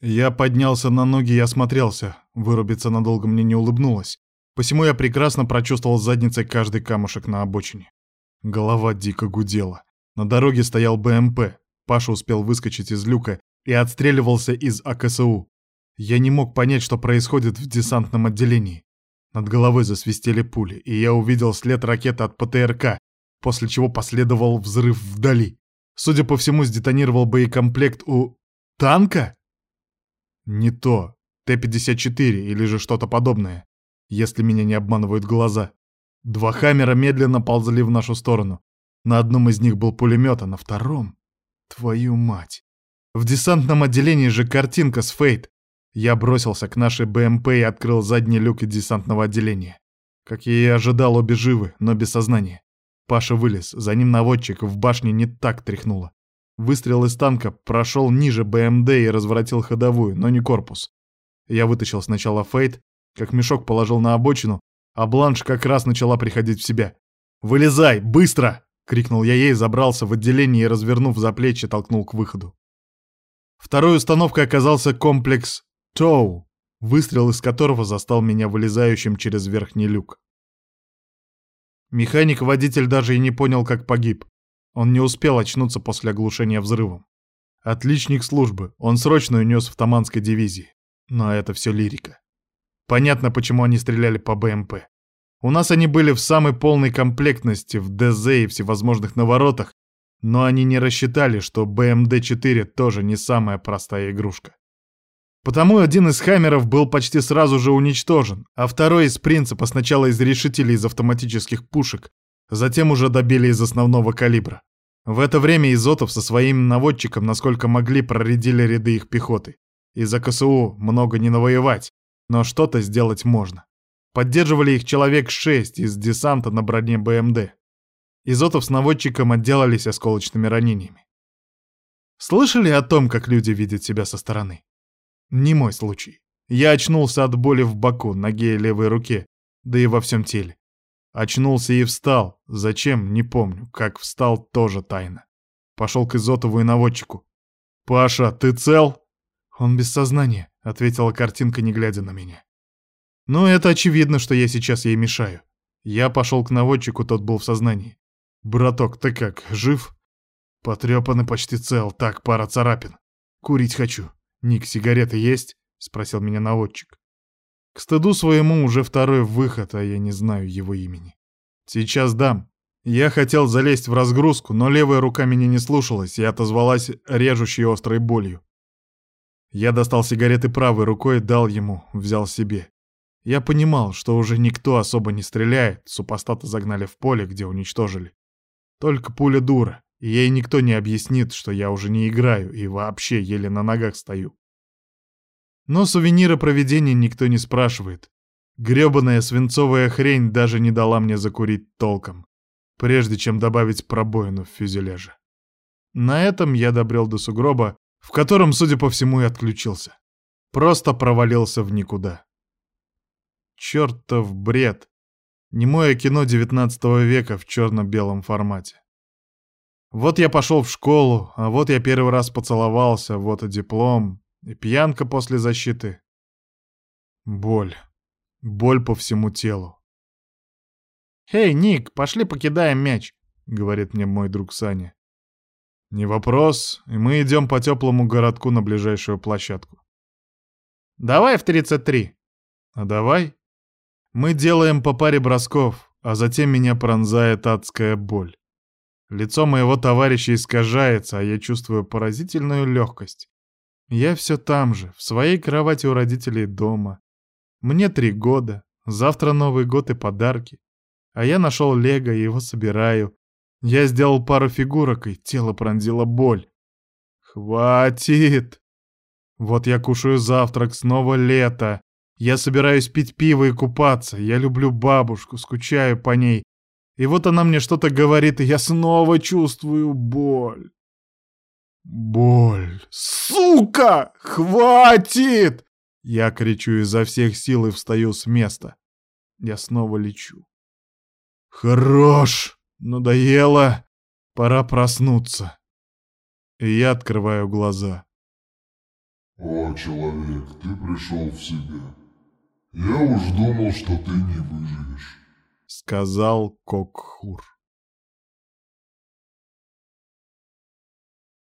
Я поднялся на ноги и осмотрелся. Вырубиться надолго мне не улыбнулось. Посему я прекрасно прочувствовал задницей каждый камушек на обочине. Голова дико гудела. На дороге стоял БМП. Паша успел выскочить из люка и отстреливался из АКСУ. Я не мог понять, что происходит в десантном отделении. Над головой засвистели пули, и я увидел след ракеты от ПТРК, после чего последовал взрыв вдали. Судя по всему, сдетонировал боекомплект у... танка? Не то. Т-54 или же что-то подобное, если меня не обманывают глаза. Два хаммера медленно ползли в нашу сторону. На одном из них был пулемет, а на втором... Твою мать. В десантном отделении же картинка с Фейт. Я бросился к нашей БМП и открыл задний люк десантного отделения. Как я и ожидал, обе живы, но без сознания. Паша вылез, за ним наводчик, в башне не так тряхнуло. Выстрел из танка прошел ниже БМД и разворотил ходовую, но не корпус. Я вытащил сначала Фейт, как мешок положил на обочину, а Бланш как раз начала приходить в себя. «Вылезай, быстро!» — крикнул я ей, забрался в отделение и, развернув за плечи, толкнул к выходу. Второй установкой оказался комплекс Тоу, выстрел из которого застал меня вылезающим через верхний люк. Механик-водитель даже и не понял, как погиб. Он не успел очнуться после оглушения взрывом. Отличник службы, он срочно унес в Таманской дивизии. Но это все лирика. Понятно, почему они стреляли по БМП. У нас они были в самой полной комплектности, в ДЗ и всевозможных наворотах, но они не рассчитали, что БМД-4 тоже не самая простая игрушка. Потому один из хаммеров был почти сразу же уничтожен, а второй из принципа сначала из решителей из автоматических пушек, затем уже добили из основного калибра. В это время Изотов со своим наводчиком, насколько могли, проредили ряды их пехоты. Из-за КСУ много не навоевать, но что-то сделать можно. Поддерживали их человек шесть из десанта на броне БМД. Изотов с наводчиком отделались осколочными ранениями. Слышали о том, как люди видят себя со стороны? Не мой случай. Я очнулся от боли в боку, ноге и левой руке, да и во всем теле. Очнулся и встал. Зачем, не помню. Как встал, тоже тайна. Пошел к Изотову и наводчику. «Паша, ты цел?» «Он без сознания», — ответила картинка, не глядя на меня. «Ну, это очевидно, что я сейчас ей мешаю». Я пошел к наводчику, тот был в сознании. «Браток, ты как, жив?» «Потрепанный почти цел, так, пара царапин. Курить хочу». «Ник, сигареты есть?» — спросил меня наводчик. К стыду своему уже второй выход, а я не знаю его имени. «Сейчас дам». Я хотел залезть в разгрузку, но левая рука меня не слушалась и отозвалась режущей острой болью. Я достал сигареты правой рукой, дал ему, взял себе. Я понимал, что уже никто особо не стреляет, супостата загнали в поле, где уничтожили. Только пуля дура, и ей никто не объяснит, что я уже не играю и вообще еле на ногах стою. Но сувениры проведения никто не спрашивает. Грёбаная свинцовая хрень даже не дала мне закурить толком, прежде чем добавить пробоину в фюзеляже. На этом я добрел до сугроба, в котором, судя по всему, и отключился. Просто провалился в никуда. Чёртов бред. Немое кино XIX века в черно-белом формате. Вот я пошел в школу, а вот я первый раз поцеловался, вот и диплом, пьянка после защиты. Боль. Боль по всему телу. «Эй, Ник, пошли покидаем мяч», — говорит мне мой друг Саня. Не вопрос, и мы идем по теплому городку на ближайшую площадку. «Давай в 33». «А давай». Мы делаем по паре бросков, а затем меня пронзает адская боль. Лицо моего товарища искажается, а я чувствую поразительную легкость. Я все там же, в своей кровати у родителей дома. Мне три года, завтра Новый год и подарки. А я нашел лего и его собираю. Я сделал пару фигурок, и тело пронзило боль. Хватит! Вот я кушаю завтрак, снова лето. Я собираюсь пить пиво и купаться. Я люблю бабушку, скучаю по ней. И вот она мне что-то говорит, и я снова чувствую боль. Боль. Сука! Хватит! Я кричу изо всех сил и встаю с места. Я снова лечу. Хорош! Надоело. Пора проснуться. И я открываю глаза. О, человек, ты пришел в себя. Я уж думал, что ты не выживешь. Сказал Кокхур.